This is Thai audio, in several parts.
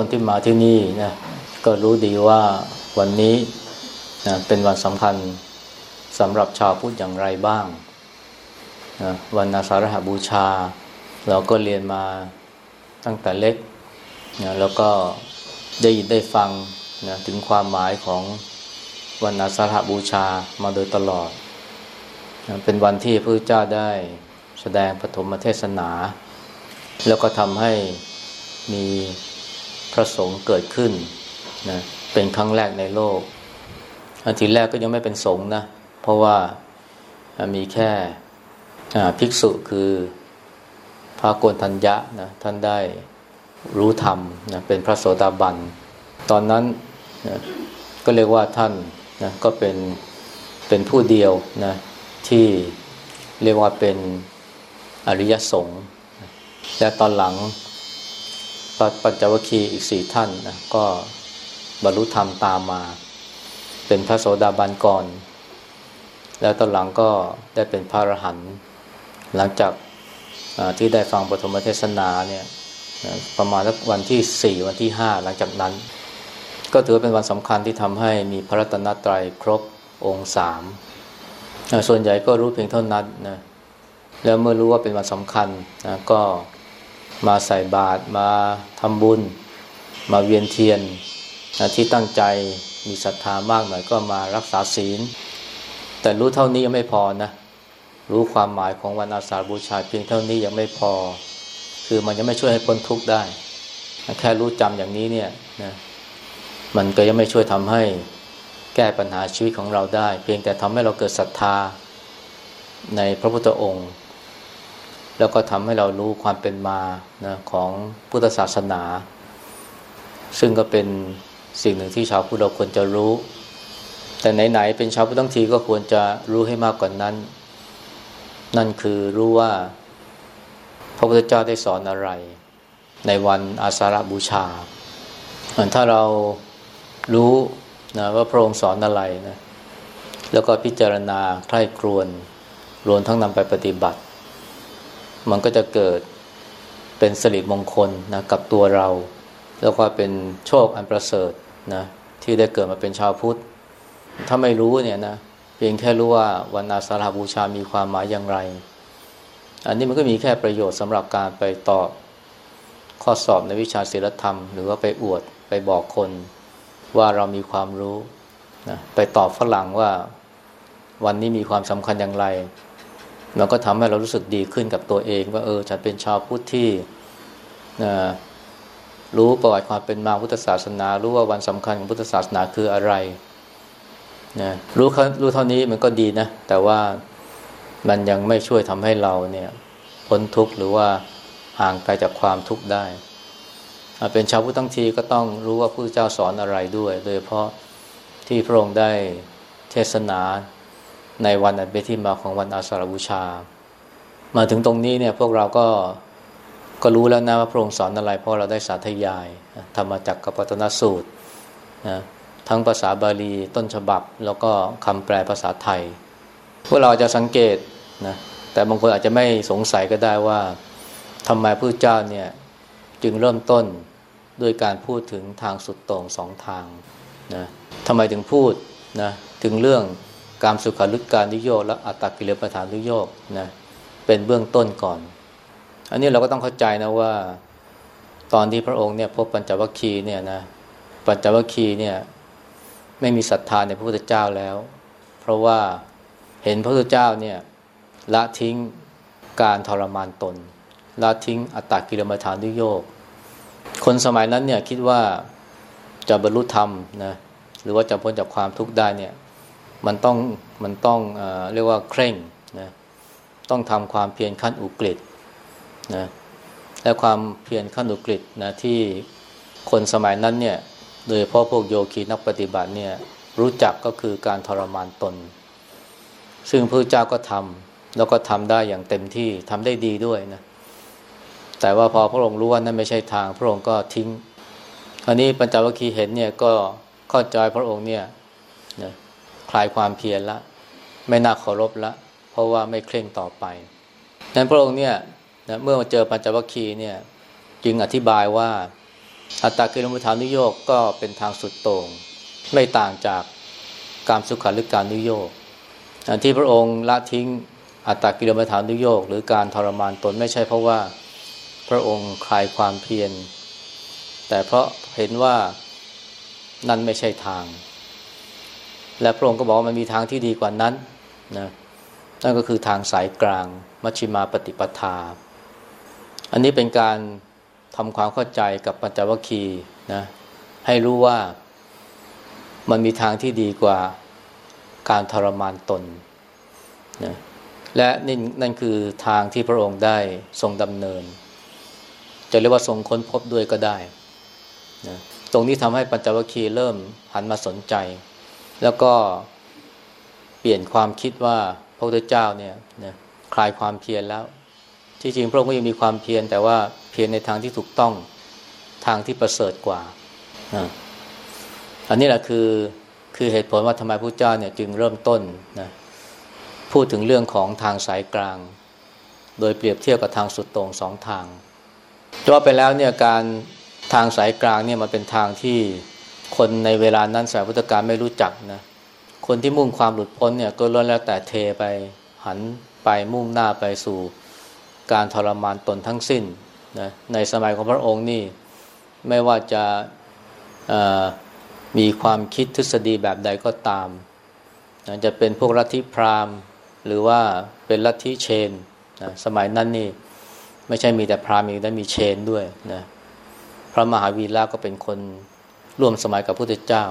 คนที่มาที่นี่นะก็รู้ดีว่าวันนี้นะเป็นวันสำคัญสำหรับชาวพุทธอย่างไรบ้างนะวันอาสาฬหบูชา เราก็เรียนมาตั้งแต่เล็กนะแล้วก็ได้ยินได้ฟังนะถึงความหมายของวันอาสาฬหบูชามาโดยตลอดนะเป็นวันที่พระเจ้าได้แสดงปฐมเทศนา แล้วก็ทำให้มี พระสงฆ์เกิดขึ้นนะเป็นครั้งแรกในโลก อันทีแรกก็ยังไม่เป็นสงฆ์นะ เพราะว่ามีแค่ภิกษุคือพระโกนทัญญะนะท่านได้รู้ธรรมนะเป็นพระโสดาบัน ตอนนั้นนะก็เรียกว่าท่านนะก็เป็นเป็นผู้เดียวนะที่เรียกว่าเป็นอริยสงฆ์และตอนหลัง ปัจจวัคคีย์อีกสี่ท่านนะก็บรรลุธรรมตามมา เป็นพระโสดาบันก่อน แล้วตอนหลังก็ได้เป็นพระอรหันต์หลังจากที่ได้ฟังปฐมเทศนาเนี่ยประมาณวันที่สี่วันที่ห้าหลังจากนั้น ก็ถือเป็นวันสำคัญที่ทำให้มีพระรัตนตรัยครบองค์สามส่วนใหญ่ก็รู้เพียงเท่านั้นนะแล้วเมื่อรู้ว่าเป็นวันสำคัญนะก็ มาใส่บาตรมาทำบุญ มาเวียนเทียนนะที่ตั้งใจมีศรัทธามากหน่อยก็มารักษาศีล แต่รู้เท่านี้ยังไม่พอนะ รู้ความหมายของวันอาสาบูชาเพียงเท่านี้ยังไม่พอ คือมันยังไม่ช่วยให้พ้นทุกข์ได้ แค่รู้จำอย่างนี้เนี่ยนะมันก็ยังไม่ช่วยทำให้แก้ปัญหาชีวิตของเราได้ เพียงแต่ทำให้เราเกิดศรัทธาในพระพุทธองค์ แล้วก็ทำให้เรารู้ความเป็นมานะของพุทธศาสนา ซึ่งก็เป็นสิ่งหนึ่งที่ชาวพุทธเราควรจะรู้ แต่ไหนๆเป็นชาวพุทธทั้งทีก็ควรจะรู้ให้มากกว่านนั้น นั่นคือรู้ว่า พระพุทธเจ้าได้สอนอะไร ในวันอาสาฬบูชาถ้าเรารู้นะว่าพระองค์สอนอะไรนะแล้วก็พิจารณาใคร่ครวญรวมทั้งนำไปปฏิบัติ มันก็จะเกิดเป็นสิริมงคลนะกับตัวเรา แล้วก็เป็นโชคอันประเสริฐนะที่ได้เกิดมาเป็นชาวพุทธ ถ้าไม่รู้เนี่ยนะเพียงแค่รู้ว่าวันอาสาฬหบูชามีความหมายอย่างไร อันนี้มันก็มีแค่ประโยชน์สำหรับการไปตอบข้อสอบในวิชาศิลธรรม หรือว่าไปอวดไปบอกคนว่าเรามีความรู้นะไปตอบฝรั่งว่าวันนี้มีความสำคัญอย่างไร มันก็ทำให้เรารู้สึกดีขึ้นกับตัวเอง ว่าเออฉันเป็นชาวพุทธที่นะรู้ประวัติความเป็นมาพุทธศาสนา รู้ว่าวันสำคัญของพุทธศาสนาคืออะไรนะรู้รู้เท่านี้มันก็ดีนะ แต่ว่ามันยังไม่ช่วยทำให้เราเนี่ยพ้นทุกข์หรือว่าห่างไกลจากความทุกข์ได้ เป็นชาวพุทธทั้งทีก็ต้องรู้ว่าพระเจ้าสอนอะไรด้วย โดยเฉพาะที่พระองค์ได้เทศนา ในวันอันเป็นที่มาของวันอาสาฬบูชา มาถึงตรงนี้เนี่ยพวกเราก็ก็รู้แล้วนะว่าพระองค์สอนอะไร เพราะเราได้สาธยายธรรมจักรกัปตนสูตรนะทั้งภาษาบาลีต้นฉบับ แล้วก็คำแปลภาษาไทย พวกเราจะสังเกตนะแต่บางคนอาจจะไม่สงสัยก็ได้ว่าทำไมพระเจ้าเนี่ยจึงเริ่มต้นด้วยการพูดถึงทางสุดโต่งสองทางนะทำไมถึงพูดนะถึงเรื่อง การสุขารุการนิโยกและอัตตกิเลสประธานนิโยกนะเป็นเบื้องต้นก่อน อันนี้เราก็ต้องเข้าใจนะว่า ตอนที่พระองค์เนี่ยพบปัญจวัคคีย์เนี่ยนะปัญจวัคคีย์เนี่ยไม่มีศรัทธาในพระพุทธเจ้าแล้ว เพราะว่าเห็นพระพุทธเจ้าเนี่ยละทิ้งการทรมานตนละทิ้งอัตตกิเลสประธานนิโยกคนสมัยนั้นเนี่ยคิดว่าจะบรรลุธรรมนะหรือว่าจะพ้นจากความทุกข์ได้เนี่ย มันต้องมันต้องเอเรียกว่าเคร่งนะต้องทำความเพียรขั้นอุกฤษนะและความเพียรขั้นอุกฤษนะที่คนสมัยนั้นเนี่ยโดยเพราะพวกโยคีนักปฏิบัติเนี่ยรู้จักก็คือการทรมานตน ซึ่งพระเจ้าก็ทำแล้วก็ทำได้อย่างเต็มที่ทำได้ดีด้วยนะแต่ว่าพอพระองค์รู้ว่านั่นไม่ใช่ทาง พระองค์ก็ทิ้งอันนี้ปัญจวัคคีย์เห็นเนี่ยก็เข้าใจพระองค์เนี่ยนะ คลายความเพียรละ ไม่น่าเคารพละ เพราะว่าไม่เคร่งต่อไปนั้นพระองค์เนี่ยนะเมื่อมาเจอปัญจวัคคีย์เนี่ยจึงอธิบายว่า อัตตากิลมัฐานุโยกก็เป็นทางสุดโต่งไม่ต่างจากการสุขาหรือการนุโยกที่พระองค์ละทิ้งอัตตากิลมัฐานุโยกหรือการทรมานตนไม่ใช่เพราะว่าพระองค์คลายความเพียรแต่เพราะเห็นว่านั่นไม่ใช่ทาง และพระองค์ก็บอกว่ามันมีทางที่ดีกว่านั้นนะนั่นก็คือทางสายกลาง มัชฌิมาปฏิปทา อันนี้เป็นการทำความเข้าใจกับปัญจวัคคีย์นะให้รู้ว่ามันมีทางที่ดีกว่าการทรมานตนนะและนี่นั่นคือทางที่พระองค์ได้ทรงดำเนิน จะเรียกว่าทรงค้นพบด้วยก็ได้นะตรงนี้ทำให้ปัญจวัคคีย์เริ่มหันมาสนใจ แล้วก็เปลี่ยนความคิดว่าพระพุทธเจ้าเนี่ยนะคลายความเพียรแล้ว ที่จริงพระองค์ก็ยังมีความเพียรแต่ว่าเพียรในทางที่ถูกต้องทางที่ประเสริฐกว่านะอันนี้แหละคือคือเหตุผลว่าทำไมพระเจ้าเนี่ยจึงเริ่มต้นนะพูดถึงเรื่องของทางสายกลาง โดยเปรียบเทียบกับทางสุดตรงสองทางจะว่าไปแล้วเนี่ยการทางสายกลางเนี่ยมันเป็นทางที่ คนในเวลานั้นสายพุทธการไม่รู้จักนะคนที่มุ่งความหลุดพ้นเนี่ยก็ล้วนแล้วแต่เทไปหันไปมุ่งหน้าไปสู่การทรมานตนทั้งสิ้นนะในสมัยของพระองค์นี่ไม่ว่าจะมีความคิดทฤษฎีแบบใดก็ตามนะจะเป็นพวกลัทธิพราหมณ์ หรือว่าเป็นลัทธิเชนนะสมัยนั้นนี่ไม่ใช่มีแต่พราหมณ์มีแต่มีเชนด้วยนะพระมหาวีระก็เป็นคน ร่วมสมัยกับพระพุทธเจ้า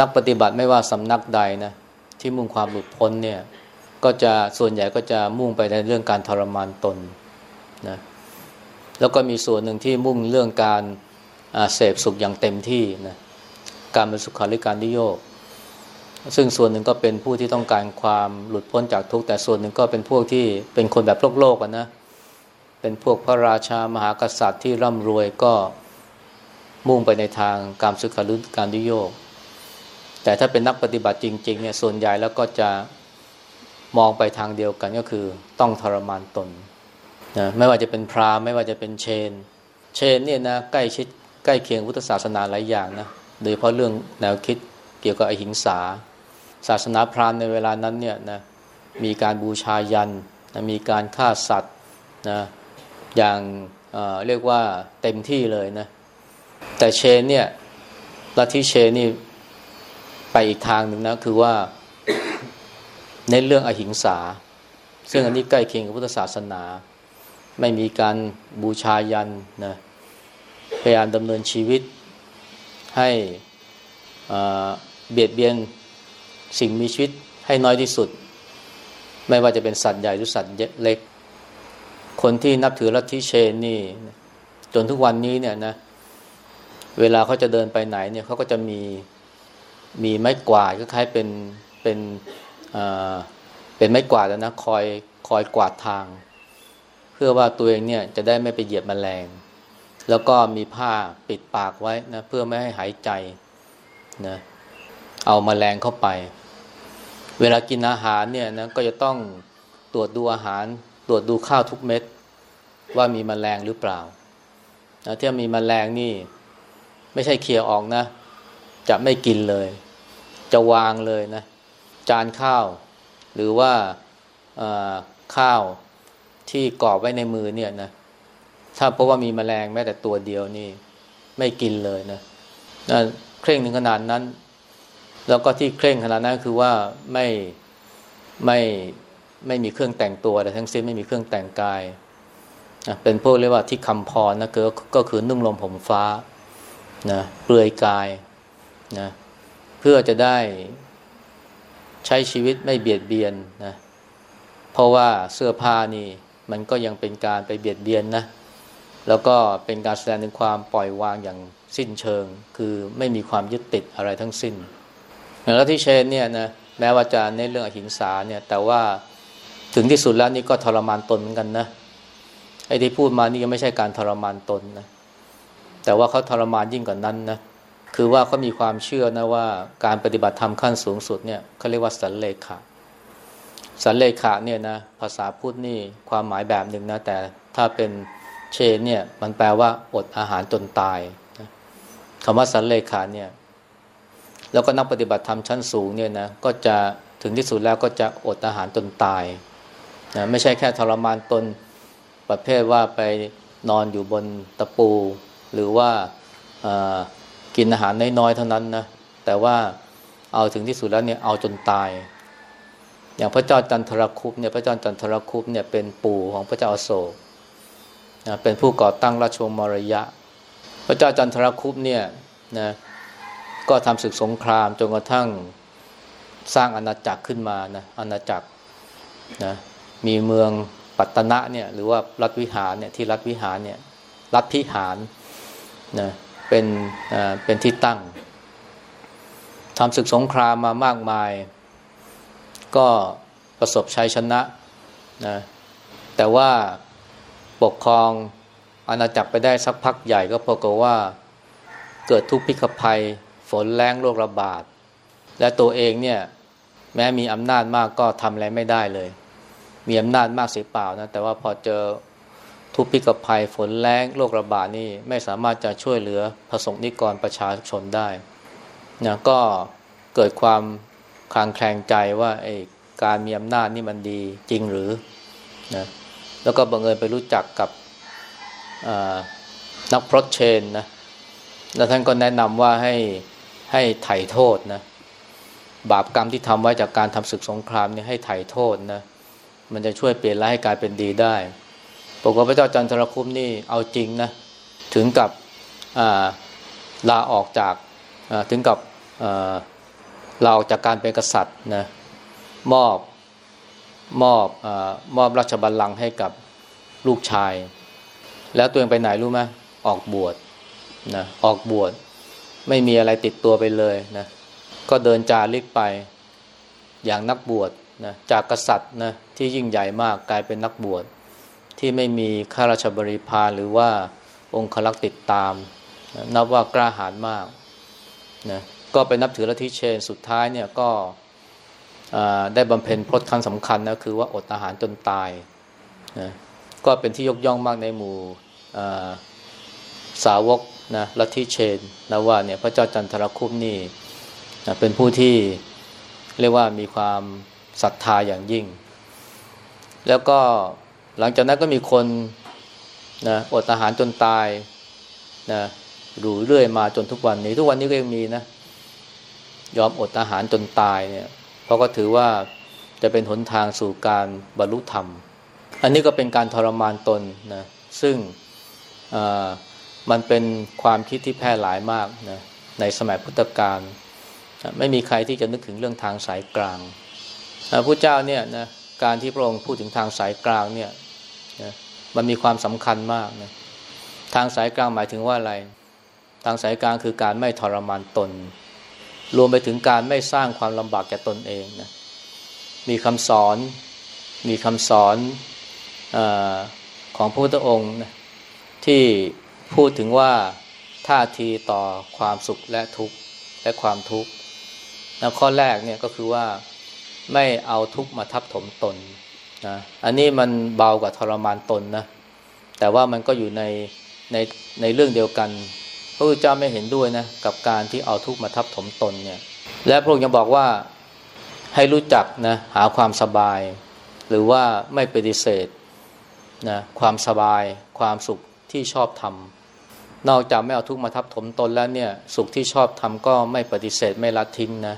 นักปฏิบัติไม่ว่าสำนักใดนะที่มุ่งความหลุดพ้นเนี่ยก็จะส่วนใหญ่ก็จะมุ่งไปในเรื่องการทรมานตนนะแล้วก็มีส่วนหนึ่งที่มุ่งเรื่องการเสพสุขอย่างเต็มที่นะการเป็นสุขาริการนิโยกซึ่งส่วนหนึ่งก็เป็นผู้ที่ต้องการความหลุดพ้นจากทุกข์แต่ส่วนหนึ่งก็เป็นพวกที่เป็นคนแบบโลกโลกนะเป็นพวกพระราชามหากษัตริย์ที่ร่ำรวยก็ มุ่งไปในทางการสุขาริการนิโยกแต่ถ้าเป็นนักปฏิบัติจริงๆเนี่ยส่วนใหญ่แล้วก็จะมองไปทางเดียวกันก็คือต้องทรมานตนนะไม่ว่าจะเป็นพราหมณ์ไม่ว่าจะเป็นเชน เชนเนี่ยนะใกล้ชิดใกล้เคียงพุทธศาสนาหลายอย่างนะโดยเฉพาะเรื่องแนวคิดเกี่ยวกับอหิงสา ศาสนาพราหมณ์ในเวลานั้นเนี่ยนะมีการบูชายันนะมีการฆ่าสัตว์นะอย่างเเรียกว่าเต็มที่เลยนะ แต่เชนเนี่ยลัทธิเชนนี่ไปอีกทางหนึ่งนะ คือว่าในเรื่องอหิงสา ซึ่งอันนี้ใกล้เคียงกับพุทธศาสนา ไม่มีการบูชายันนะพยายามดำเนินชีวิตให้เบียดเบียนสิ่งมีชีวิตให้น้อยที่สุด ไม่ว่าจะเป็นสัตว์ใหญ่หรือสัตว์เล็ก คนที่นับถือลัทธิเชนนี่ จนทุกวันนี้เนี่ยนะเเวลาเขาจะเดินไปไหนเนี่ยเขาก็จะมีมีไม้กวาดก็คล้ายเป็นเป็นเป็นไม้กวาดนะคอยคอยกวาดทาง เพื่อว่าตัวเองเนี่ยจะได้ไม่ไปเหยียบมแมลง แล้วก็มีผ้าปิดปากไว้นะเพื่อไม่ให้หายใจนะเอามาแมลงเข้าไป เวลากินอาหารเนี่ยนะก็จะต้องตรวจดูอาหาร ตรวจดูข้าวทุกเม็ด ว่ามีมแมลงหรือเปล่านะถ้ามีมแมลงนี่ ไม่ใช่เคลียร์ออกนะ จะไม่กินเลย จะวางเลยนะ จานข้าว หรือว่าข้าวที่กรอบไว้ในมือเนี่ยนะ ถ้าเพราะว่ามีแมลงแม้แต่ตัวเดียวนี่ ไม่กินเลยนะนะเคร่งถึงขนาดนั้น แล้วก็ที่เคร่งขนาดนั้นคือว่าไม่ไม่ไม่มีเครื่องแต่งตัวแต่ทั้งสิ้นไม่มีเครื่องแต่งกาย เป็นพวกเรียกว่าที่คำพรนะก็ก็คือนุ่งลมผมฟ้า นะเปลือยกายนะเพื่อจะได้ใช้ชีวิตไม่เบียดเบียนนะเพราะว่าเสื้อผ้านี่มันก็ยังเป็นการไปเบียดเบียนนะแล้วก็เป็นการแสดงถึงความปล่อยวางอย่างสิ้นเชิง คือไม่มีความยึดติดอะไรทั้งสิ้นแล้วที่เชนเนี่ยนะแม้ว่าจะในเรื่องอหิงสาเนี่ย แต่ว่าถึงที่สุดแล้วนี่ก็ทรมานตนเหมือนกันนะไอ้ที่พูดมานี่ก็ไม่ใช่การทรมานตนนะ แต่ว่าเขาทรมานยิ่งกว่านั้นนะคือว่าเขามีความเชื่อนะว่าการปฏิบัติธรรมขั้นสูงสุดเนี่ยเขาเรียกว่าสันเลขาสันเลขาเนี่ยนะภาษาพูดนี่ความหมายแบบหนึ่งนะแต่ถ้าเป็นเชนเนี่ยมันแปลว่าอดอาหารจนตายนะคำว่าสันเลขาเนี่ยแล้วก็นักปฏิบัติธรรมชั้นสูงเนี่ยนะก็จะถึงที่สุดแล้วก็จะอดอาหารจนตายนะไม่ใช่แค่ทรมานตนประเภทว่าไปนอนอยู่บนตะปู หรือว่ากินอาหารน้อยๆเท่านั้นนะแต่ว่าเอาถึงที่สุดแล้วเนี่ยเอาจนตาย อย่างพระเจ้าจันทรคุปเนี่ยพระเจ้าจันทรคุปเนี่ยเป็นปู่ของพระเจ้าอโศกนะเป็นผู้ก่อตั้งราชวงศ์มรยะ พระเจ้าจันทรคุปเนี่ยนะก็ทำศึกสงครามจนกระทั่งสร้างอาณาจักรขึ้นมานะอาณาจักรนะมีเมืองปัตตนะเนี่ยหรือว่ารัฐวิหารเนี่ยที่รัฐวิหารเนี่ยรัฐพิหาร นะเป็นเป็นที่ตั้งทำศึกสงครามมามากมาย ก็ประสบชัยชนะนะแต่ว่าปกครองอาณาจักรไปได้สักพักใหญ่ก็พบกับว่าเกิดทุกพิกภัย ฝนแรงโรคระบาด และตัวเองเนี่ยแม้มีอำนาจมากก็ทำอะไรไม่ได้เลย มีอำนาจมากเสียเปล่านะแต่ว่าพอเจอ ทุกพิกภัยฝนแรงโรคระบาดนี่ไม่สามารถจะช่วยเหลือพระสงฆ์นิกรประชาชนได้นะก็เกิดความคลางแคลงใจว่าไอ้การมีอำนาจนี่มันดีจริงหรือนะแล้วก็บังเอิญไปรู้จักกับนักพรตเชนนะแล้วท่านก็แนะนำว่าให้ให้ไถ่โทษนะบาปกรรมที่ทำไว้จากการทำศึกสงครามนี่ให้ไถ่โทษนะมันจะช่วยเปลี่ยนร้ายให้กลายเป็นดีได้ ปกติพระเจ้าจันทรคุมนี่เอาจริงนะถึงกับลาออกจากถึงกับลาออกจากการเป็นกษัตริย์นะมอบมอบอมอบราชบัลลังก์ให้กับลูกชาย แล้วตัวเองไปไหนรู้ไหมออกบวชนะออกบวชไม่มีอะไรติดตัวไปเลยนะก็เดินจาริกไปอย่างนักบวชนะจากกษัตริย์นะที่ยิ่งใหญ่มากกลายเป็นนักบวช ที่ไม่มีข้าราชบริพารหรือว่าองคลักษ์ติดตาม นับว่ากล้าหาญมากนะก็ไปนับถือลัทธิเชนสุดท้ายเนี่ยก็ได้บำเพ็ญพรตครั้งสำคัญนะคือว่าอดอาหารจนตายนะก็เป็นที่ยกย่องมากในหมู่สาวกนะลัทธิเชนนะว่าเนี่ยพระเจ้าจันทรคุปนี่นะเป็นผู้ที่เรียกว่ามีความศรัทธาอย่างยิ่ง แล้วก็ หลังจากนั้นก็มีคนนะอดอาหารจนตายนะดูเรื่อยมาจนทุกวันนี้ ทุกวันนี้ก็ยังมีนะ ยอมอดอาหารจนตายเนี่ยเพราะก็ถือว่าจะเป็นหนทางสู่การบรรลุธรรม อันนี้ก็เป็นการทรมานตนนะซึ่งมันเป็นความคิดที่แพร่หลายมากนะในสมัยพุทธกาลไม่มีใครที่จะนึกถึงเรื่องทางสายกลางพระพุทธเจ้าเนี่ยนะการที่พระองค์พูดถึงทางสายกลางเนี่ย นะมันมีความสำคัญมากนะทางสายกลางหมายถึงว่าอะไร ทางสายกลางคือการไม่ทรมานตน รวมไปถึงการไม่สร้างความลำบากแก่ตนเองนะมีคำสอน มีคำสอนอของพระพุทธองค์นะที่พูดถึงว่าท่าทีต่อความสุขและทุกข์และความทุกข์นะข้อแรกเนี่ยก็คือว่าไม่เอาทุกข์มาทับถมตน นะอันนี้มันเบากว่าทรมานตนนะ แต่ว่ามันก็อยู่ในในในเรื่องเดียวกัน พระพุทธเจ้าไม่เห็นด้วยนะกับการที่เอาทุกข์มาทับถมตนเนี่ย และพระองค์ยังบอกว่าให้รู้จักนะหาความสบาย หรือว่าไม่ปฏิเสธนะความสบายความสุขที่ชอบทำนอกจากไม่เอาทุกข์มาทับถมตนแล้วเนี่ยสุขที่ชอบทำก็ไม่ปฏิเสธไม่ละทิ้งนะ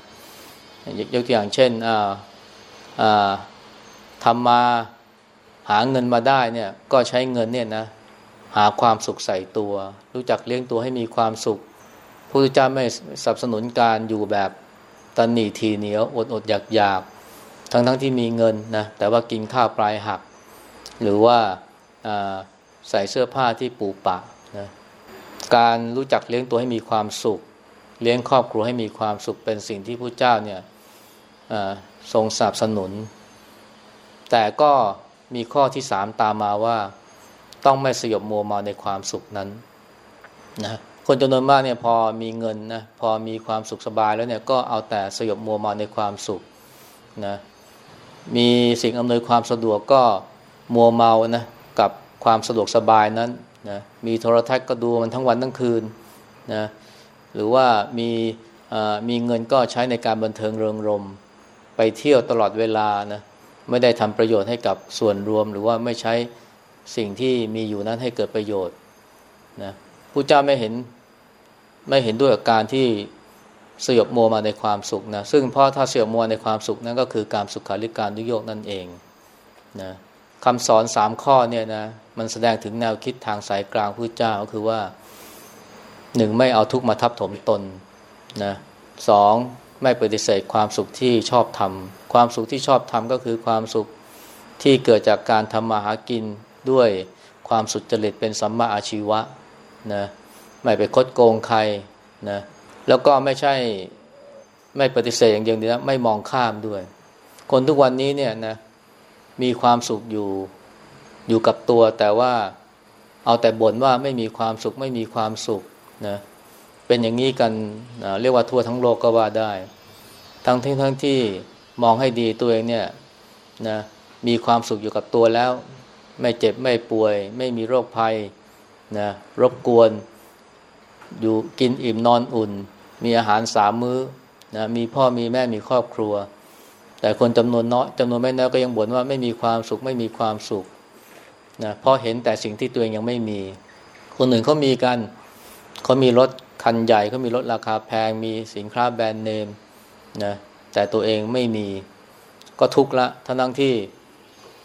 ยกตัวอย่างเช่นอ่าอ่า ทำมาหาเงินมาได้เนี่ยก็ใช้เงินเนี่ยนะหาความสุขใส่ตัว รู้จักเลี้ยงตัวให้มีความสุขพระพุทธเจ้าไม่สนับสนุนการอยู่แบบตันหนีทีเหนียวอดอดอยากอยากทั้งทั้งที่มีเงินนะแต่ว่ากินข้าวปลายหัก หรือว่าใส่เสื้อผ้าที่ปูปะนะการรู้จักเลี้ยงตัวให้มีความสุข เลี้ยงครอบครัวให้มีความสุขเป็นสิ่งที่พระเจ้าเนี่ยทรงสนับสนุน แต่ก็มีข้อที่สามตามมาว่าต้องไม่สยบมัวเมาในความสุขนั้นนะคนจำนวนมากเนี่ยพอมีเงินนะพอมีความสุขสบายแล้วเนี่ยก็เอาแต่สยบมัวเมาในความสุขนะมีสิ่งอำนวยความสะดวกก็มัวเมานะกับความสะดวกสบายนั้นนะมีโทรทัศน์ก็ดูมันทั้งวันทั้งคืนนะหรือว่ามีมีเงินก็ใช้ในการบันเทิงเริงรม ไปเที่ยวตลอดเวลานะ ไม่ได้ทำประโยชน์ให้กับส่วนรวม หรือว่าไม่ใช้สิ่งที่มีอยู่นั้นให้เกิดประโยชน์นะผู้เจ้าไม่เห็นไม่เห็นด้วยกับการที่สยบมัวมาในความสุขนะซึ่งเพราะถ้าสยบมัวในความสุขนั้นก็คือการสุขาริการดุโยกนั่นเองนะคำสอนสามข้อเนี่ยนะมันแสดงถึงแนวคิดทางสายกลางพระเจ้าก็คือว่าหนึ่งไม่เอาทุกข์มาทับถมตนนะสอง ไม่ปฏิเสธความสุขที่ชอบทำความสุขที่ชอบทำก็คือความสุขที่เกิดจากการทำมาหากินด้วยความสุจริตเป็นสัมมาอาชีวะนะไม่ไปคดโกงใครนะแล้วก็ไม่ใช่ไม่ปฏิเสธอย่างเดียวนะไม่มองข้ามด้วย คนทุกวันนี้เนี่ยนะมีความสุขอยู่อยู่กับตัวแต่ว่าเอาแต่บ่นว่าไม่มีความสุขไม่มีความสุขนะ เป็นอย่างนี้กันเรียกว่าทั่วทั้งโลกก็ว่าได้ ทั้งที่ทั้งที่มองให้ดีตัวเองเนี่ยนะมีความสุขอยู่กับตัวแล้ว ไม่เจ็บไม่ป่วย ไม่มีโรคภัยนะรบกวน อยู่กินอิ่มนอนอุ่น มีอาหารสามมื้อนะมีพ่อมีแม่มีครอบครัว แต่คนจำนวนน้อยจำนวนไม่น้อยก็ยังบ่นว่าไม่มีความสุขไม่มีความสุขนะเพราะเห็นแต่สิ่งที่ตัวเองยังไม่มี คนอื่นเขามีกันเขามีรถ คันใหญ่เขามีรถราคาแพงมีสินค้าแบรนด์เนมนะแต่ตัวเองไม่มีก็ทุกข์ละทั้งที่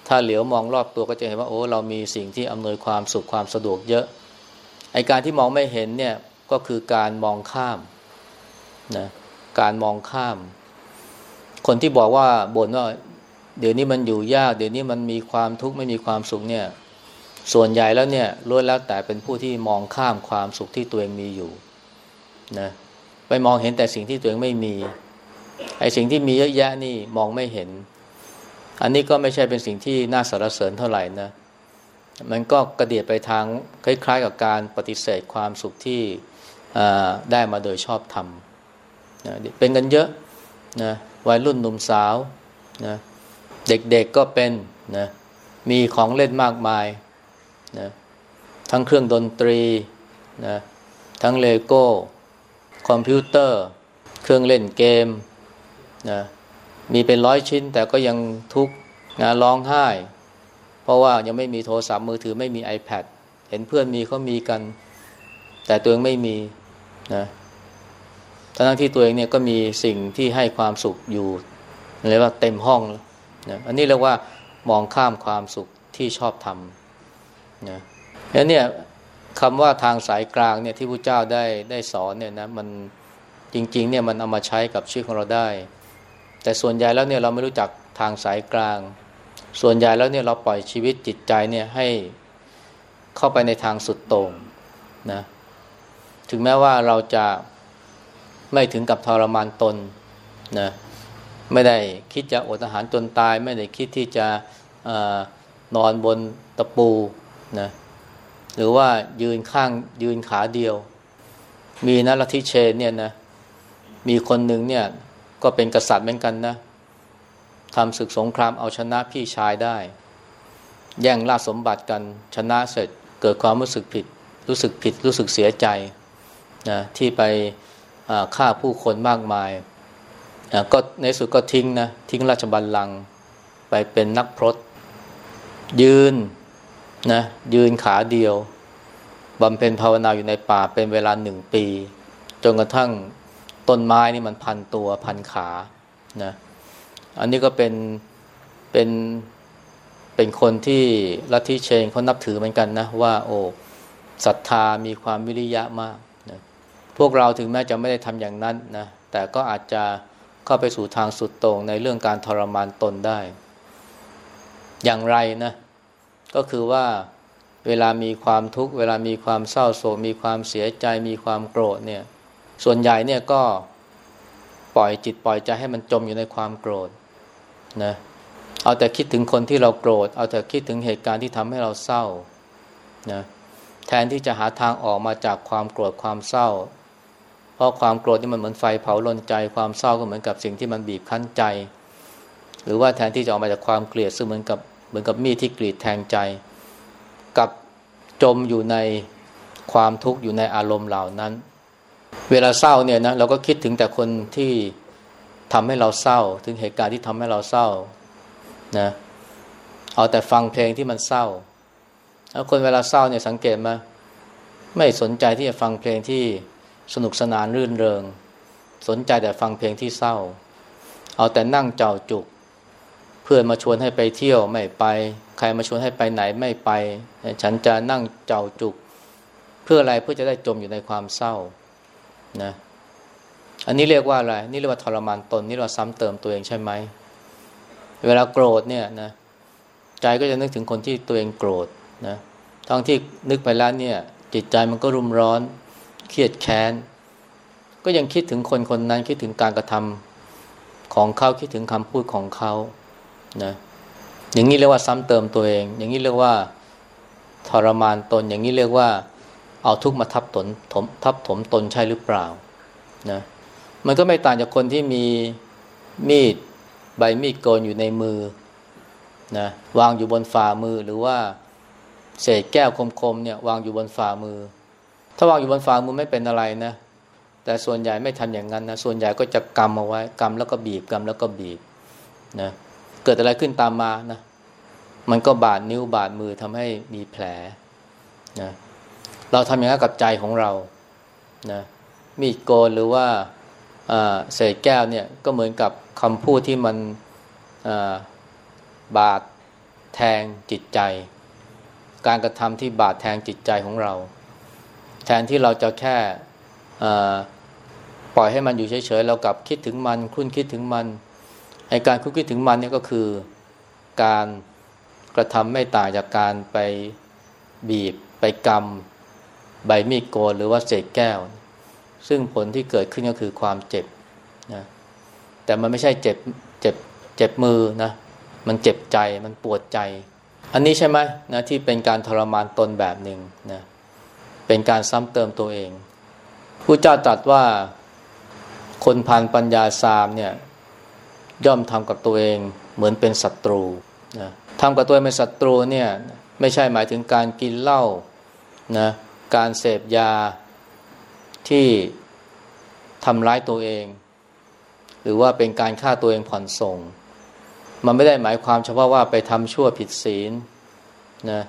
ถ้าเหลียวมองรอบตัวก็จะเห็นว่าโอ้เรามีสิ่งที่อำนวยความสุขความสะดวกเยอะไอการที่มองไม่เห็นเนี่ยก็คือการมองข้ามนะการมองข้าม คนที่บอกว่าบ่นว่าเดี๋ยวนี้มันอยู่ยาก เดี๋ยวนี้มันมีความทุกข์ไม่มีความสุขเนี่ยส่วนใหญ่แล้วเนี่ยล้วนแล้วแต่เป็นผู้ที่มองข้ามความสุขที่ตัวเองมีอยู่ นะไปมองเห็นแต่สิ่งที่ตัวเองไม่มีไอ้สิ่งที่มีเยอะแยะนี่มองไม่เห็น อันนี้ก็ไม่ใช่เป็นสิ่งที่น่าสรรเสริญเท่าไหร่นะมันก็กระเดียดไปทางคล้าย ๆ กับการปฏิเสธความสุขที่ได้มาโดยชอบธรรมนะเป็นกันเยอะนะวัยรุ่นหนุ่มสาวนะเด็กๆก็เป็นนะมีของเล่นมากมายนะทั้งเครื่องดนตรีนะทั้งเลโก้ คอมพิวเตอร์ เครื่องเล่นเกมนะมีเป็นร้อยชิ้น แต่ก็ยังทุกข์นะร้องไห้ เพราะว่ายังไม่มีโทรศัพท์มือถือไม่มี iPad เห็นเพื่อนมีเขามีกัน แต่ตัวเองไม่มีนะทั้งที่ตัวเองเนี่ยก็มีสิ่งที่ให้ความสุขอยู่เรียกว่าเต็มห้องนะอันนี้เรียกว่ามองข้ามความสุขที่ชอบทำนะแล้วเนี่ย คำว่าทางสายกลางเนี่ยที่พระเจ้าได้ได้สอนเนี่ยนะมันจริงๆเนี่ยมันเอามาใช้กับชีวิตของเราได้ แต่ส่วนใหญ่แล้วเนี่ยเราไม่รู้จักทางสายกลาง ส่วนใหญ่แล้วเนี่ยเราปล่อยชีวิตจิตใจเนี่ยให้เข้าไปในทางสุดโต่งนะถึงแม้ว่าเราจะไม่ถึงกับทรมานตนนะไม่ได้คิดจะอดอาหารจนตาย ไม่ได้คิดที่จะอนอนบนตะปูนะ หรือว่ายืนข้างยืนขาเดียว มีนะลัทธิเชนเนี่ยนะ มีคนหนึ่งเนี่ยก็เป็นกษัตริย์เหมือนกันนะทำศึกสงครามเอาชนะพี่ชายได้ แย่งราชสมบัติกันชนะเสร็จเกิดความรู้สึกผิด รู้สึกผิดรู้สึกเสียใจนะที่ไปฆ่าผู้คนมากมายก็ในสุดก็ทิ้งนะทิ้งราชบัลลังก์ไปเป็นนักพรตยืน นะยืนขาเดียวบำเพ็ญภาวนาอยู่ในป่าเป็นเวลาหนึ่งปี จนกระทั่งต้นไม้นี่มันพันตัวพันขานะอันนี้ก็เป็นเป็นเป็นคนที่ลัทธิเชงเขานับถือเหมือนกันนะว่าโอ้ศรัทธามีความวิริยะมากนะพวกเราถึงแม้จะไม่ได้ทำอย่างนั้นนะแต่ก็อาจจะเข้าไปสู่ทางสุดโต่งในเรื่องการทรมานตนได้ อย่างไรนะ ก็คือว่าเวลามีความทุกข์เวลามีความเศร้าโศกมีความเสียใจมีความโกรธเนี่ย ส่วนใหญ่เนี่ยก็ปล่อยจิตปล่อยใจให้มันจมอยู่ในความโกรธนะเอาแต่คิดถึงคนที่เราโกรธ เอาแต่คิดถึงเหตุการณ์ที่ทำให้เราเศร้านะแทนที่จะหาทางออกมาจากความโกรธความเศร้า เพราะความโกรธนี่มันเหมือนไฟเผาลนใจ ความเศร้าก็เหมือนกับสิ่งที่มันบีบคั้นใจ หรือว่าแทนที่จะออกมาจากความเกลียดซึ่งเหมือนกับ เหมือนกับมีดที่กรีดแทงใจ กับจมอยู่ในความทุกข์อยู่ในอารมณ์เหล่านั้น เวลาเศร้าเนี่ยนะเราก็คิดถึงแต่คนที่ทำให้เราเศร้า ถึงเหตุการณ์ที่ทำให้เราเศร้านะเอาแต่ฟังเพลงที่มันเศร้าแล้วคนเวลาเศร้าเนี่ยสังเกตไหมไม่สนใจที่จะฟังเพลงที่สนุกสนานรื่นเริง สนใจแต่ฟังเพลงที่เศร้า เอาแต่นั่งเจ้าจุก พื่อนมาชวนให้ไปเที่ยวไม่ไป ใครมาชวนให้ไปไหนไม่ไป ฉันจะนั่งเจ้าจุก เพื่ออะไรเพื่อจะได้จมอยู่ในความเศร้านะอันนี้เรียกว่าอะไร นี่เรียกว่าทรมานตน นี่เราซ้ำเติมตัวเองใช่ไหม เวลาโกรธเนี่ยนะใจก็จะนึกถึงคนที่ตัวเองโกรธนะทั้งที่นึกไปแล้วเนี่ย จิตใจมันก็รุมร้อน เครียดแค้น ก็ยังคิดถึงคนคนนั้นคิดถึงการกระทำของเขาคิดถึงคำพูดของเขา นะอย่างนี้เรียกว่าซ้ำเติมตัวเอง อย่างนี้เรียกว่าทรมานตน อย่างนี้เรียกว่าเอาทุกข์มาทับตนถมทับถมตนใช่หรือเปล่านะมันก็ไม่ต่างจากคนที่มีมีดใบมีดโกนอยู่ในมือนะวางอยู่บนฝ่ามือหรือว่าเศษแก้วคมๆเนี่ยวางอยู่บนฝ่ามือ ถ้าวางอยู่บนฝ่ามือไม่เป็นอะไรนะแต่ส่วนใหญ่ไม่ทำอย่างนั้นนะส่วนใหญ่ก็จะกำเอาไว้กำแล้วก็บีบกำแล้วก็บีบนะ เกิดอะไรขึ้นตามมานะ มันก็บาดนิ้วบาดมือทำให้มีแผลนะเราทำอย่างนั้นกับใจของเรานะมีดโกนหรือว่าเศษแก้วเนี่ยก็เหมือนกับคำพูดที่มันบาดแทงจิตใจ การกระทำที่บาดแทงจิตใจของเรา แทนที่เราจะแค่ปล่อยให้มันอยู่เฉยๆ เรากลับคิดถึงมันคุ้นคิดถึงมัน ไอการคุ้นคิดถึงมันเนี่ยก็คือการกระทำไม่ต่างจากการไปบีบไปกำใบมีดโกนหรือว่าเศษแก้ว ซึ่งผลที่เกิดขึ้นก็คือความเจ็บนะแต่มันไม่ใช่เจ็บเจ็บเจ็บมือนะมันเจ็บใจมันปวดใจ อันนี้ใช่ไหมนะที่เป็นการทรมานตนแบบหนึ่งนะเป็นการซ้ำเติมตัวเองผู้เจ้าตรัสว่าคนพันปัญญาสามเนี่ย ย่อมทำกับตัวเองเหมือนเป็นศัตรูนะทำกับตัวเองเป็นศัตรูเนี่ยไม่ใช่หมายถึงการกินเหล้านะการเสพยาที่ทำร้ายตัวเอง หรือว่าเป็นการฆ่าตัวเองผ่อนส่ง มันไม่ได้หมายความเฉพาะว่าไปทำชั่วผิดศีลนะ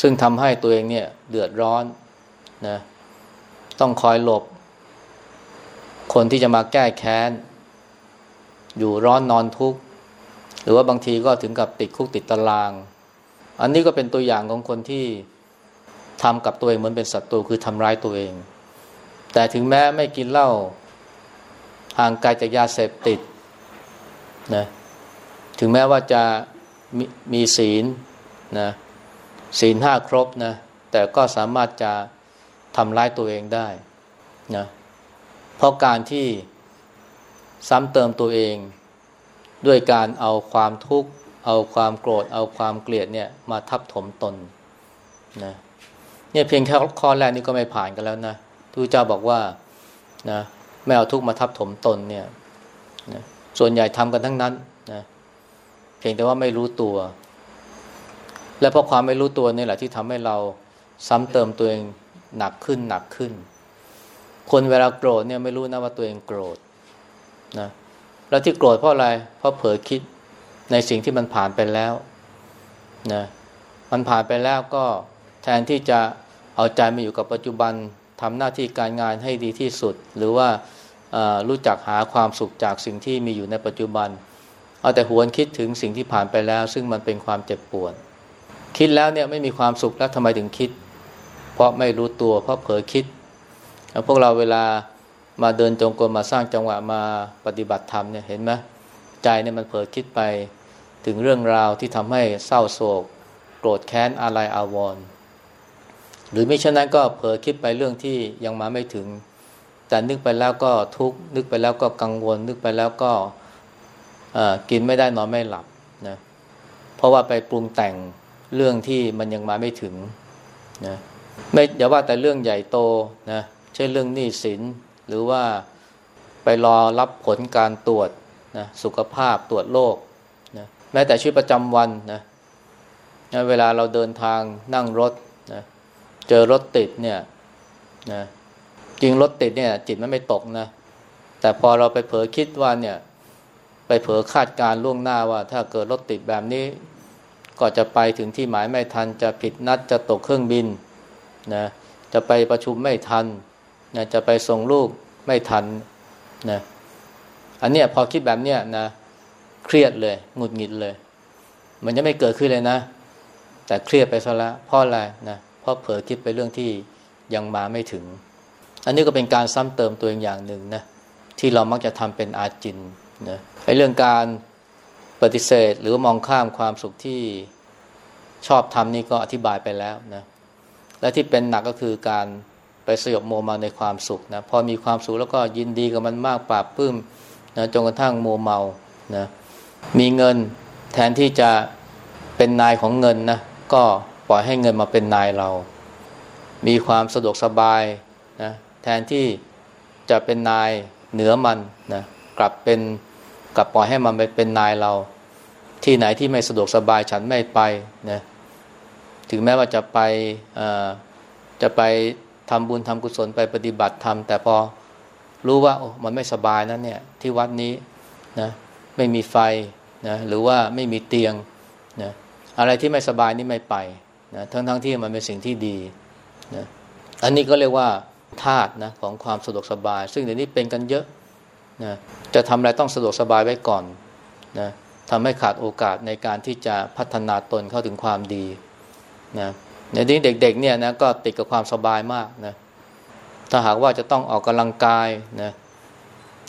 ซึ่งทำให้ตัวเองเนี่ยเดือดร้อนนะต้องคอยหลบ คนที่จะมาแก้แค้น อยู่ร้อนนอนทุกข์ หรือว่าบางทีก็ถึงกับติดคุกติดตาราง อันนี้ก็เป็นตัวอย่างของคนที่ทำกับตัวเองเหมือนเป็นศัตรูคือทำร้ายตัวเอง แต่ถึงแม้ไม่กินเหล้าห่างไกลจากยาเสพติดนะถึงแม้ว่าจะมมีศีลนะศีลห้าครบนะแต่ก็สามารถจะทำร้ายตัวเองได้นะเพราะการที่ ซ้ำเติมตัวเอง ด้วยการเอาความทุกข์ เอาความโกรธ เอาความเกลียดเนี่ยมาทับถมตนนะเนี่ยเพียงแค่ข้อแรกนี่ก็ไม่ผ่านกันแล้วนะพระเจ้าบอกว่านะไม่เอาทุกข์มาทับถมตนเนี่ยนะส่วนใหญ่ทำกันทั้งนั้นนะเพียงแต่ว่าไม่รู้ตัว และเพราะความไม่รู้ตัวนี่แหละที่ทำให้เราซ้ำเติมตัวเองหนักขึ้นหนักขึ้น คนเวลาโกรธเนี่ยไม่รู้นะว่าตัวเองโกรธ นะแล้วที่โกรธเพราะอะไร เพราะเผลอคิดในสิ่งที่มันผ่านไปแล้วนะมันผ่านไปแล้วก็แทนที่จะเอาใจมาอยู่กับปัจจุบันทำหน้าที่การงานให้ดีที่สุด หรือว่ารู้จักหาความสุขจากสิ่งที่มีอยู่ในปัจจุบัน เอาแต่หวนคิดถึงสิ่งที่ผ่านไปแล้ว ซึ่งมันเป็นความเจ็บปวด คิดแล้วเนี่ยไม่มีความสุขแล้วทำไมถึงคิด เพราะไม่รู้ตัวเพราะเผลอคิด พวกเราเวลา มาเดินจงกรมมาสร้างจังหวะมาปฏิบัติธรรมเนี่ยเห็นไหมใจเนี่ยมันเผลอคิดไปถึงเรื่องราวที่ทำให้เศร้าโศก โกรธแค้นอะไรอาวรณ์หรือไม่เช่นนั้นก็เผลอคิดไปเรื่องที่ยังมาไม่ถึง แต่นึกไปแล้วก็ทุกข์นึกไปแล้วก็กังวล นึกไปแล้วก็กินไม่ได้นอนไม่หลับนะเพราะว่าไปปรุงแต่งเรื่องที่มันยังมาไม่ถึงนะไม่อย่าว่าแต่เรื่องใหญ่โตนะเช่นเรื่องหนี้สิน หรือว่าไปรอรับผลการตรวจนะสุขภาพตรวจโรคนะแม้แต่ชีวิตประจำวันนะนะเวลาเราเดินทางนั่งรถนะเจอรถติดเนี่ยนะจริงรถติดเนี่ย จิตมันไม่ตกนะ แต่พอเราไปเผลอคิดว่าเนี่ย ไปเผลอคาดการล่วงหน้าว่า ถ้าเกิดรถติดแบบนี้ ก็จะไปถึงที่หมายไม่ทัน จะผิดนัดจะตกเครื่องบินนะจะไปประชุมไม่ทัน นะจะไปส่งลูกไม่ทันนะอันเนี้ยพอคิดแบบเนี้ยนะเครียดเลยหงุดหงิดเลย มันจะไม่เกิดขึ้นเลยนะ แต่เครียดไปซะละเพราะอะไรนะเพราะเผลอคิดไปเรื่องที่ยังมาไม่ถึง อันนี้ก็เป็นการซ้ำเติมตัวเองอย่างหนึ่งนะที่เรามักจะทำเป็นอาจินนะไอ้เรื่องการปฏิเสธหรือมองข้ามความสุขที่ชอบทำนี่ก็อธิบายไปแล้วนะและที่เป็นหนักก็คือการ ไปสยบโมมาในความสุขนะพอมีความสุขแล้วก็ยินดีกับมันมากปราบปื้มนะจนกระทั่งโมเมานะมีเงินแทนที่จะเป็นนายของเงินนะก็ปล่อยให้เงินมาเป็นนายเรา มีความสะดวกสบายนะแทนที่จะเป็นนายเหนือมันนะกลับเป็นกลับปล่อยให้มันไปเป็นนายเรา ที่ไหนที่ไม่สะดวกสบายฉันไม่ไปนะถึงแม้ว่าจะไปจะไป ทำบุญทำกุศลไปปฏิบัติธรรมแต่พอรู้ว่าโอ้มันไม่สบายนะเนี่ยที่วัดนี้นะไม่มีไฟนะหรือว่าไม่มีเตียงนะอะไรที่ไม่สบายนี่ไม่ไปนะทั้งทั้งที่มันเป็นสิ่งที่ดีนะอันนี้ก็เรียกว่าธาตุนะของความสะดวกสบาย ซึ่งเดี๋ยวนี้เป็นกันเยอะนะจะทำอะไรต้องสะดวกสบายไว้ก่อนนะทำให้ขาดโอกาสในการที่จะพัฒนาตนเข้าถึงความดีนะ ในนี้เด็กๆเนี่ยนะก็ติดกับความสบายมากนะถ้าหากว่าจะต้องออกกำลังกายนะ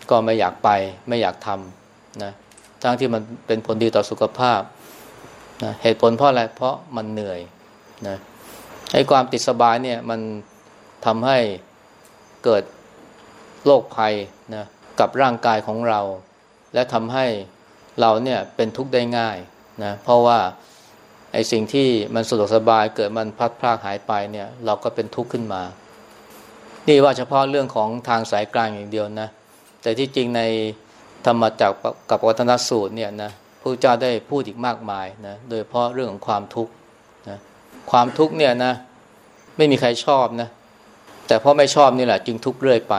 ก็ไม่อยากไปไม่อยากทำนะทั้งที่มันเป็นผลดีต่อสุขภาพนะเหตุผลเพราะอะไรเพราะมันเหนื่อยนะให้ความติดสบายเนี่ยมันทำให้เกิดโรคภัยนะกับร่างกายของเรา และทำให้เราเนี่ยเป็นทุกข์ได้ง่ายนะเพราะว่า ไอ้สิ่งที่มันสะดวกสบายเกิดมันพัดพลากหายไปเนี่ยเราก็เป็นทุกข์ขึ้นมา นี่ว่าเฉพาะเรื่องของทางสายกลางอย่างเดียวนะ แต่ที่จริงในธรรมจักรกับวัฒนสูตรเนี่ยนะพระเจ้าได้พูดอีกมากมายนะโดยเพราะเรื่องของความทุกข์นะความทุกข์เนี่ยนะไม่มีใครชอบนะแต่เพราะไม่ชอบนี่แหละ จึงทุกข์เรื่อยไป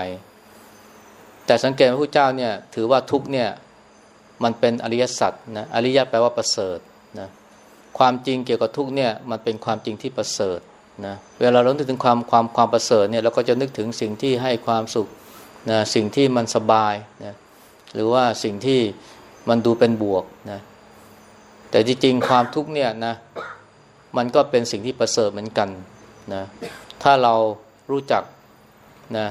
แต่สังเกตว่าพระเจ้าเนี่ยถือว่าทุกข์เนี่ยมันเป็นอริยสัจนะอริยะแปลว่าประเสริฐ ความจริงเกี่ยวกับทุกเนี่ยมันเป็นความจริงที่ประเสริฐนะเวลาเรานึกถึงความความความประเสริฐเนี่ยเราก็จะนึกถึงสิ่งที่ให้ความสุขนะสิ่งที่มันสบายนะหรือว่าสิ่งที่มันดูเป็นบวกนะแต่จริงๆความทุกเนี่ยนะมันก็เป็นสิ่งที่ประเสริฐเหมือนกันนะถ้าเรารู้จักนะ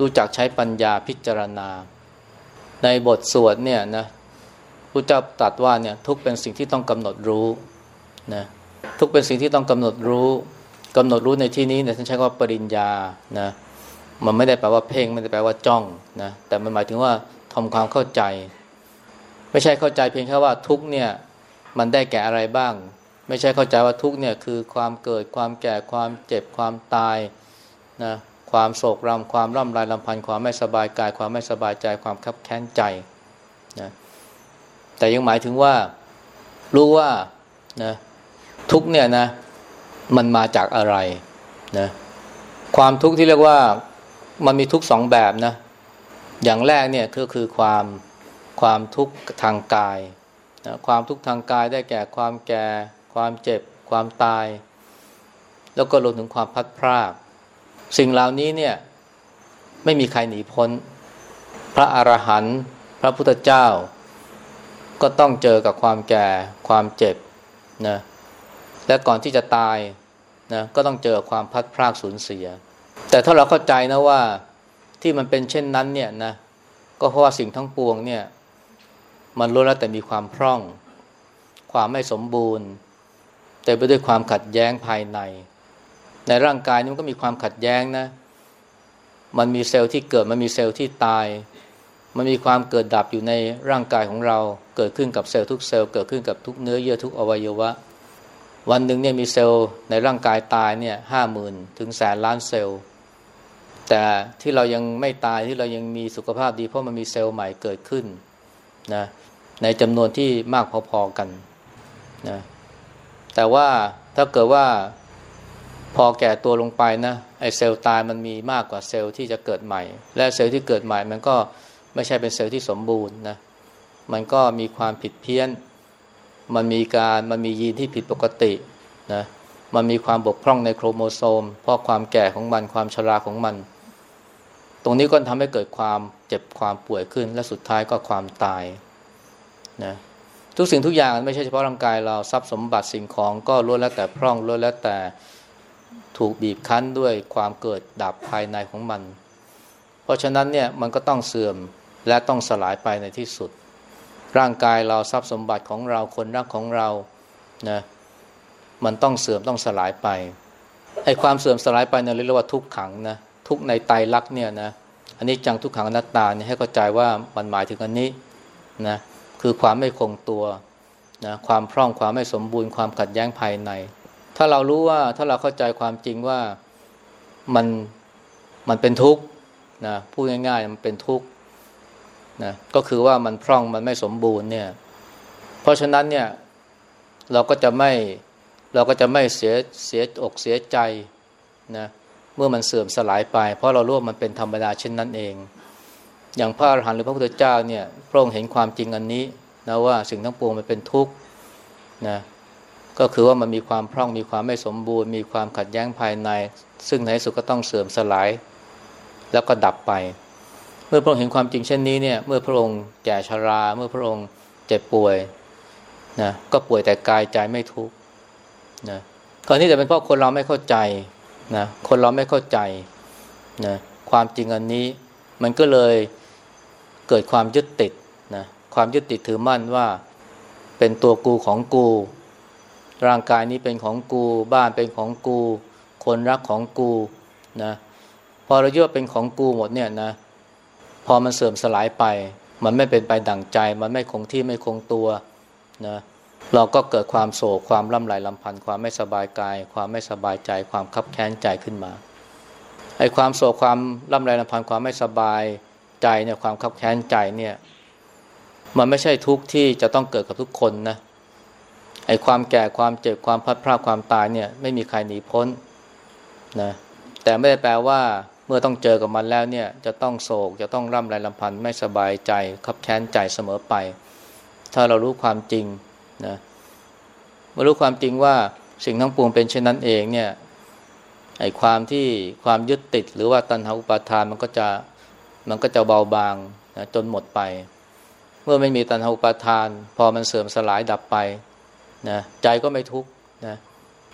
รู้จักใช้ปัญญาพิจารณา ในบทสวดเนี่ยนะ พระเจ้าตรัสว่าเนี่ยทุกเป็นสิ่งที่ต้องกำหนดรู้นะทุกเป็นสิ่งที่ต้องกำหนดรู้กำหนดรู้ในที่นี้เนี่ยท่านใช้คำว่าปริญญานะมันไม่ได้แปลว่าเพ่งไม่ได้แปลว่าจ้องนะแต่มันหมายถึงว่าทำความเข้าใจ ไม่ใช่เข้าใจเพียงแค่ว่าทุกเนี่ยมันได้แก่อะไรบ้าง ไม่ใช่เข้าใจว่าทุกเนี่ยคือความเกิดความแก่ความเจ็บความตายนะความโศกรำความร่ำไรลำพันธ์ความไม่สบายกาย ความไม่สบายใจความคับแค้นใจ แต่ยังหมายถึงว่ารู้ว่านะทุกเนี่ยนะ มันมาจากอะไรนะความทุกข์ที่เรียกว่ามันมีทุกสองแบบนะ อย่างแรกเนี่ยก็คือความความทุกข์ทางกายนะความทุกข์ทางกายได้แก่ความแก่ ความเจ็บ ความตาย แล้วก็รวมถึงความพัดพรากสิ่งเหล่านี้เนี่ยไม่มีใครหนีพ้น พระอรหันต์พระพุทธเจ้า ก็ต้องเจอกับความแก่ความเจ็บนะและก่อนที่จะตายนะก็ต้องเจอความพัดพรากสูญเสีย แต่ถ้าเราเข้าใจนะว่าที่มันเป็นเช่นนั้นเนี่ยนะก็เพราะว่าสิ่งทั้งปวงเนี่ยมันล้วนแล้วแต่มีความพร่อง ความไม่สมบูรณ์ เต็มไปด้วยความขัดแย้งภายใน ในร่างกายนี่มันก็มีความขัดแย้งนะ มันมีเซลล์ที่เกิดมันมีเซลล์ที่ตาย มันมีความเกิดดับอยู่ในร่างกายของเรา เกิดขึ้นกับเซลล์ทุกเซลล์เกิดขึ้นกับทุกเนื้อเยื่อทุกอวัยวะ วันหนึ่งเนี่ยมีเซลล์ในร่างกายตายเนี่ยห้าหมื่นถึงแสนล้านเซลล์ แต่ที่เรายังไม่ตายที่เรายังมีสุขภาพดีเพราะมันมีเซลล์ใหม่เกิดขึ้นนะในจำนวนที่มากพอๆกันนะแต่ว่าถ้าเกิดว่าพอแก่ตัวลงไปนะไอเซลล์ตายมันมีมากกว่าเซลล์ที่จะเกิดใหม่ และเซลล์ที่เกิดใหม่มันก็ ไม่ใช่เป็นเซลล์ที่สมบูรณ์นะมันก็มีความผิดเพี้ยน มันมีการมันมียีนที่ผิดปกตินะมันมีความบกพร่องในโครโมโซม เพราะความแก่ของมันความชราของมัน ตรงนี้ก็ทำให้เกิดความเจ็บความป่วยขึ้น และสุดท้ายก็ความตายนะทุกสิ่งทุกอย่างไม่ใช่เฉพาะร่างกายเราทรัพย์สมบัติสิ่งของก็ล้วนแล้วแต่พร่องล้วนแล้วแต่ถูกบีบคั้นด้วยความเกิดดับภายในของมัน เพราะฉะนั้นเนี่ยมันก็ต้องเสื่อม และต้องสลายไปในที่สุด ร่างกายเราทรัพย์สมบัติของเราคนรักของเรานะมันต้องเสื่อมต้องสลายไปไอ้ความเสื่อมสลายไปเนี่ยเรียกว่าทุกขังนะทุกในไตรลักษณ์เนี่ยนะอันนี้จังทุกขังอนัตตาเนี่ยให้เข้าใจว่ามันหมายถึงอันนี้นะคือความไม่คงตัวนะความพร่องความไม่สมบูรณ์ความขัดแย้งภายใน ถ้าเรารู้ว่าถ้าเราเข้าใจความจริงว่ามันมันเป็นทุกข์นะพูดง่ายๆมันเป็นทุกข์ นะก็คือว่ามันพร่องมันไม่สมบูรณ์เนี่ย เพราะฉะนั้นเนี่ยเราก็จะไม่เราก็จะไม่เสียเสียอกเสียใจนะเมื่อมันเสื่อมสลายไป เพราะเรารู้ว่ามันเป็นธรรมดาเช่นนั้นเอง อย่างพระอรหันต์หรือพระพุทธเจ้าเนี่ยพระองค์เห็นความจริงอันนี้นะว่าสิ่งทั้งปวงมันเป็นทุกข์นะก็คือว่ามันมีความพร่องมีความไม่สมบูรณ์ มีความขัดแย้งภายใน ซึ่งในสุดก็ต้องเสื่อมสลาย แล้วก็ดับไป เมื่อพระองค์เห็นความจริงเช่นนี้เนี่ย เมื่อพระองค์แก่ชรา เมื่อพระองค์เจ็บป่วยนะก็ป่วยแต่กายใจไม่ทุกข์นะก่อนนี้แต่เป็นเพราะคนเราไม่เข้าใจนะคนเราไม่เข้าใจนะความจริงอันนี้ มันก็เลยเกิดความยึดติดนะความยึดติดถือมั่นว่าเป็นตัวกูของกู ร่างกายนี้เป็นของกู บ้านเป็นของกู คนรักของกูนะพอเราเยึดเป็นของกูหมดเนี่ยนะ พอมันเสื่อมสลายไป มันไม่เป็นไปดั่งใจ มันไม่คงที่ไม่คงตัวนะเราก็เกิดความโศกความล่ำไรลำพันธ์ความไม่สบายกาย ความไม่สบายใจความคับแค้นใจขึ้นมาไอ้ความโศกความล่ำไรลำพันธ์ความไม่สบายใจเนี่ยความขับแค้นใจเนี่ย มันไม่ใช่ทุกข์ที่จะต้องเกิดกับทุกคนนะไอ้ความแก่ความเจ็บความพัดพลาดความตายเนี่ย ไม่มีใครหนีพ้นนะแต่ไม่ได้แปลว่า มื่อต้องเจอกับมันแล้วเนี่ยจะต้องโศกจะต้องร่ำไรลำพันธ์ไม่สบายใจขับแค้นใจเสมอไป ถ้าเรารู้ความจริงนะเมื่อรู้ความจริงว่าสิ่งทั้งปวงเป็นเช่นนั้นเองเนี่ยไอ้ความที่ความยึดติด หรือว่าตัณหาอุปาทานมันก็จะมันก็จะเบาบางนะจนหมดไป เมื่อไม่มีตัณหาอุปาทาน พอมันเสื่อมสลายดับไปนะใจก็ไม่ทุกข์นะ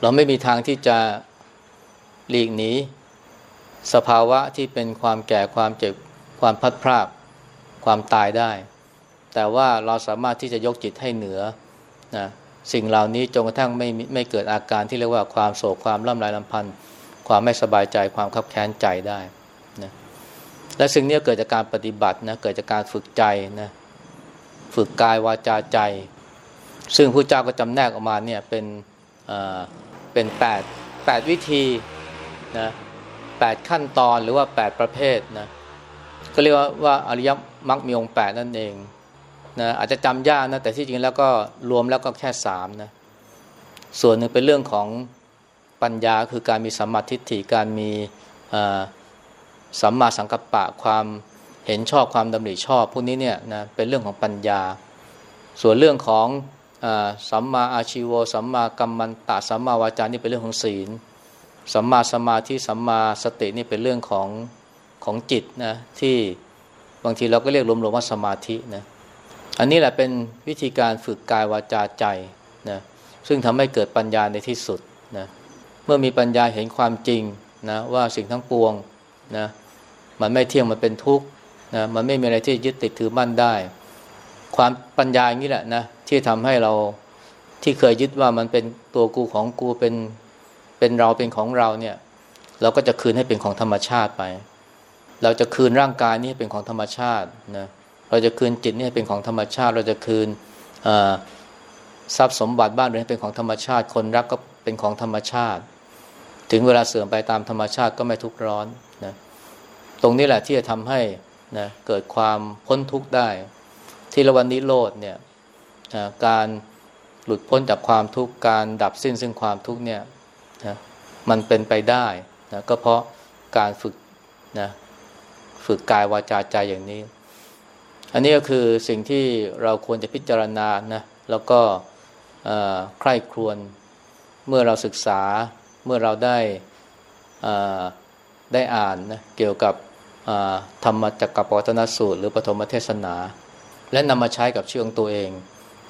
เราไม่มีทางที่จะหลีกหนี สภาวะที่เป็นความแก่ความเจ็บความพัดพรากความตายได้ แต่ว่าเราสามารถที่จะยกจิตให้เหนือนะสิ่งเหล่านี้จนกระทั่งไม่ไม่เกิดอาการที่เรียกว่าความโศกความล่ำไรลำพันธ์ความไม่สบายใจความขับแค้นใจได้นะและสิ่งนี้เกิดจากการปฏิบัตินะเกิดจากการฝึกใจนะฝึกกายวาจาใจ ซึ่งพระเจ้าก็จำแนกออกมาเนี่ยเป็นเป็นแปดแปดวิธีนะ แปดขั้นตอนหรือว่าแปดประเภทนะก็เรียกว่าว่าอริยมรรคมีองค์แปดนั่นเองนะอาจจะจำยากนะแต่ที่จริงแล้วก็รวมแล้วก็แค่สามนะส่วนหนึ่งเป็นเรื่องของปัญญาคือการมีสัมมาทิฏฐิการมีสัมมาสังกัปปะความเห็นชอบความดำริชอบ พวกนี้เนี่ยนะเป็นเรื่องของปัญญา ส่วนเรื่องของอสัมมาอาชีวสัมมากัมมันตะสัมมาวาจานี่เป็นเรื่องของศีล สัมมาสมาธิสัมมาสตินี่เป็นเรื่องของของจิตนะที่บางทีเราก็เรียกรวมๆว่าสมาธินะอันนี้แหละเป็นวิธีการฝึกกายวาจาใจนะซึ่งทำให้เกิดปัญญาในที่สุดนะเมื่อมีปัญญาเห็นความจริงนะว่าสิ่งทั้งปวงนะมันไม่เที่ยงมันเป็นทุกข์นะมันไม่มีอะไรที่ยึดติดถือมั่นได้ ความปัญญาอย่างนี้แหละนะที่ทำให้เราที่เคยยึดว่ามันเป็นตัวกูของกูเป็น เป็นเราเป็นของเราเนี่ย เราก็จะคืนให้เป็นของธรรมชาติไป เราจะคืนร่างกายนี้เป็นของธรรมชาตินะเราจะคืนจิตนี่เป็นของธรรมชาติ เราจะคืนทรัพย์สมบัติบ้านเรือนเป็นของธรรมชาติ คนรักก็เป็นของธรรมชาติ ถึงเวลาเสื่อมไปตามธรรมชาติก็ไม่ทุกข์ร้อนนะตรงนี้แหละที่จะทำให้นะเกิดความพ้นทุกข์ได้ ที่ละวันนี้โลดเนี่ยการหลุดพ้นจากความทุกข์การดับสิ้นซึ่งความทุกข์เนี่ย นะมันเป็นไปได้นะก็เพราะการฝึกนะฝึกกายวาจาใจอย่างนี้ อันนี้ก็คือสิ่งที่เราควรจะพิจารณานะแล้วก็ใคร่ครวญเมื่อเราศึกษาเมื่อเราได้ได้อ่านนะเกี่ยวกับธรรมจักรปวัตนสูตร หรือปฐมเทศนา และนำมาใช้กับชีวิตของตัวเอง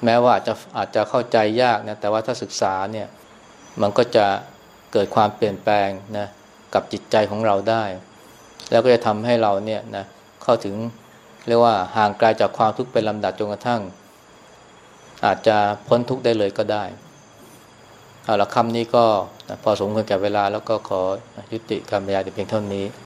แม้ว่าอาจจะอาจจะเข้าใจยากนะแต่ว่าถ้าศึกษาเนี่ยมันก็จะ เกิดความเปลี่ยนแปลงนะกับจิตใจของเราได้ แล้วก็จะทำให้เราเนี่ยนะเข้าถึงเรียกว่าห่างไกลาจากความทุกข์เป็นลำดับจนกระทั่ง อาจจะพ้นทุกข์ได้เลยก็ได้เอาละคำนี้ก็พอสมควรแก่เวลาแล้วก็ขอยุติการบรรยายแต่เพียงเท่านี้